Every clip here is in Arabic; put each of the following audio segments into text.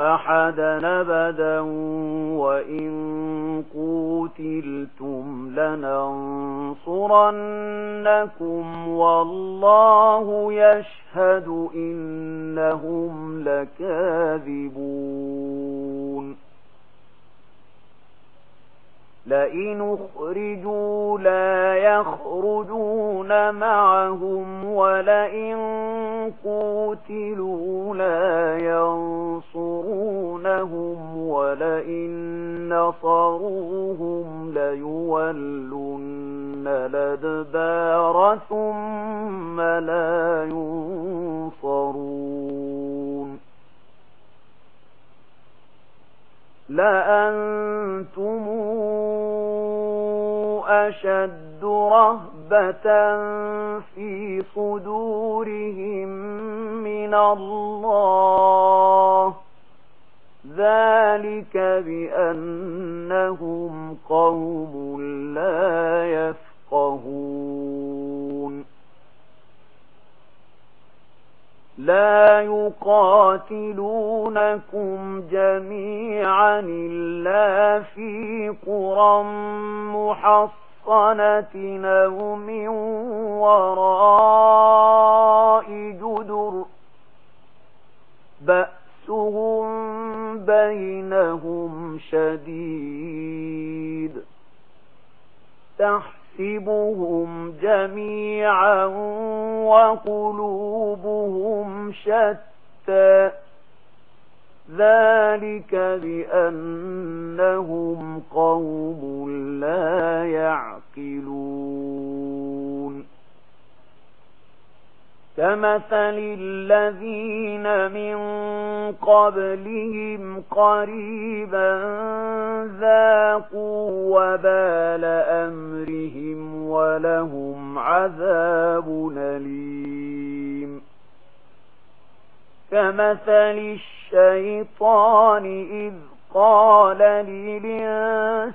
أحدا أبدا وإن قوتلتم لننصرنكم والله يشهد إنهم لكاذبون لئن اخرجوا لا يخرجون معهم ولئن قوتلوا لا ينصرون وَإِن نَصَرُوهُمْ لَيُوَلُّنَّ الْأَدْبَارَ ثُمَّ لَا يُنصَرُونَ لَأَنْتُمْ أَشَدُّ رَهْبَةً فِي صُدُورِهِمْ مِنَ اللَّهِ ذلك بأنهم قوم لا يفقهون لا يقاتلونكم جميعا إلا في قرى محصنة نوم وراء جدر بأ بأسهم بينهم شديد. تحسبهم جميعا وقلوبهم شتى. ذلك بأنهم قوم لا يعقلون. كمثل الذين من قبلهم قريبا ذاقوا وبال أمرهم ولهم عذاب نليم كمثل الشيطان إذ قال للإنسان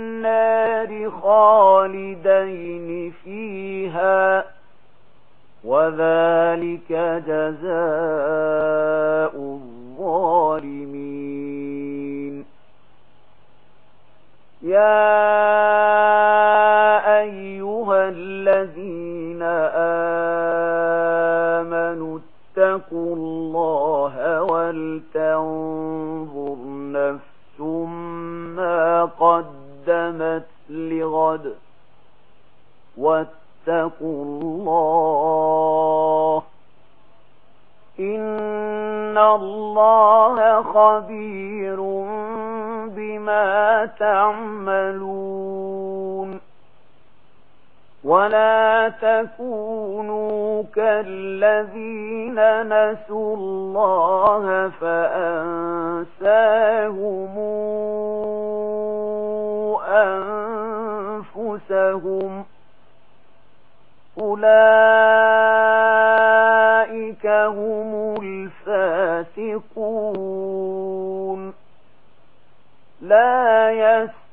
خالدين فيها وذلك جزاء الظالمين. يا ما تعملون ولا تكونوا كالذين نسوا الله فأنساهم أنفسهم أولئك هم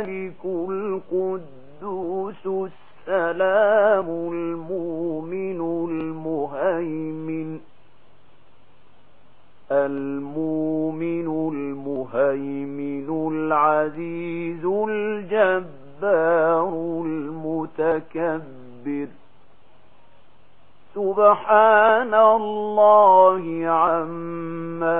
الملك القدوس السلام المؤمن المهيمن المؤمن المهيمن العزيز الجبار المتكبر سبحان الله عما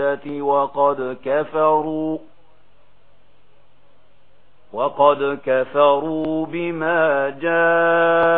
الْعِدَّةِ وقد كفروا وقد كفروا بما جَاءَ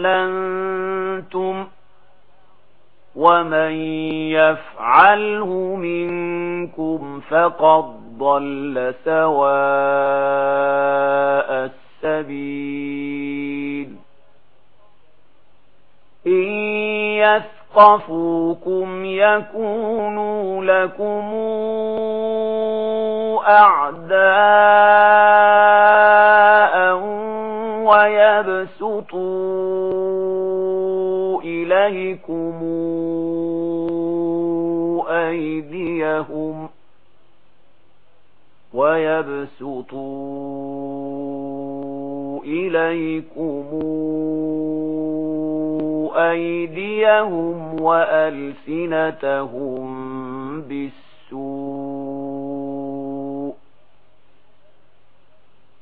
ومن يفعله منكم فقد ضل سواء السبيل إن يثقفوكم يكونوا لكم أعداء ويبسطون عليكم أيديهم ويبسطوا إليكم أيديهم وألسنتهم بالسوء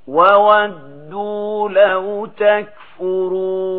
وودوا لو تكفرون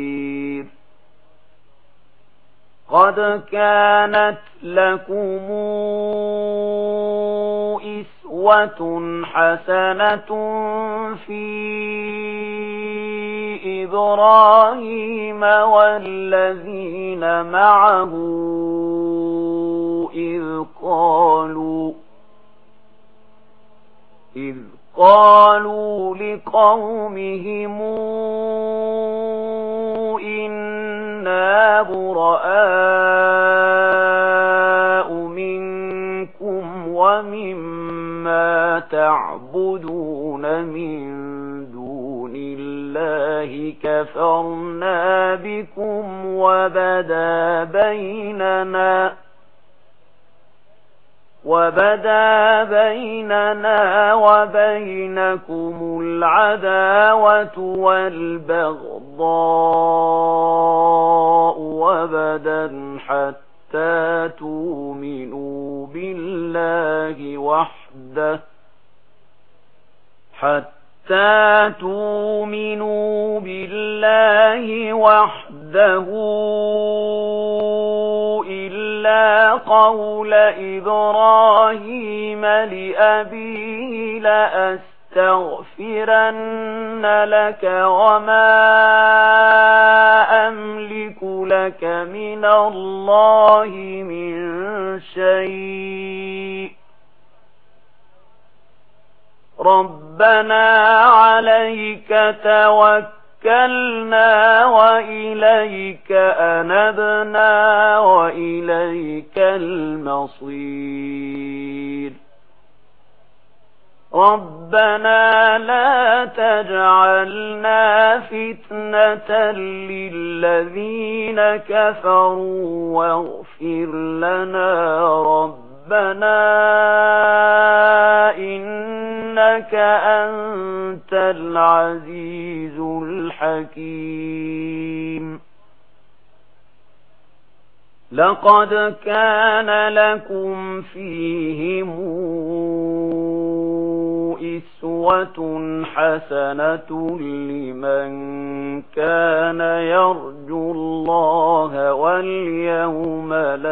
قد كانت لكم إسوة حسنة في إبراهيم والذين معه إذ قالوا إذ قالوا لقومهم إنا براء تعبدون من دون الله كفرنا بكم وبدا بيننا وبدا بيننا وبينكم العداوة والبغضاء وبدا حتى تؤمنوا بالله وحده حتى تؤمنوا بالله وحده إلا قول إبراهيم لأبيه لأستغفرن لك وما أملك لك من الله من شيء رب ربنا عليك توكلنا وإليك أنبنا وإليك المصير. ربنا لا تجعلنا فتنة للذين كفروا واغفر لنا ربنا إنك أنت العزيز الحكيم. لقد كان لكم فيهم إسوة حسنة لمن كان يرجو الله واليوم الآخر.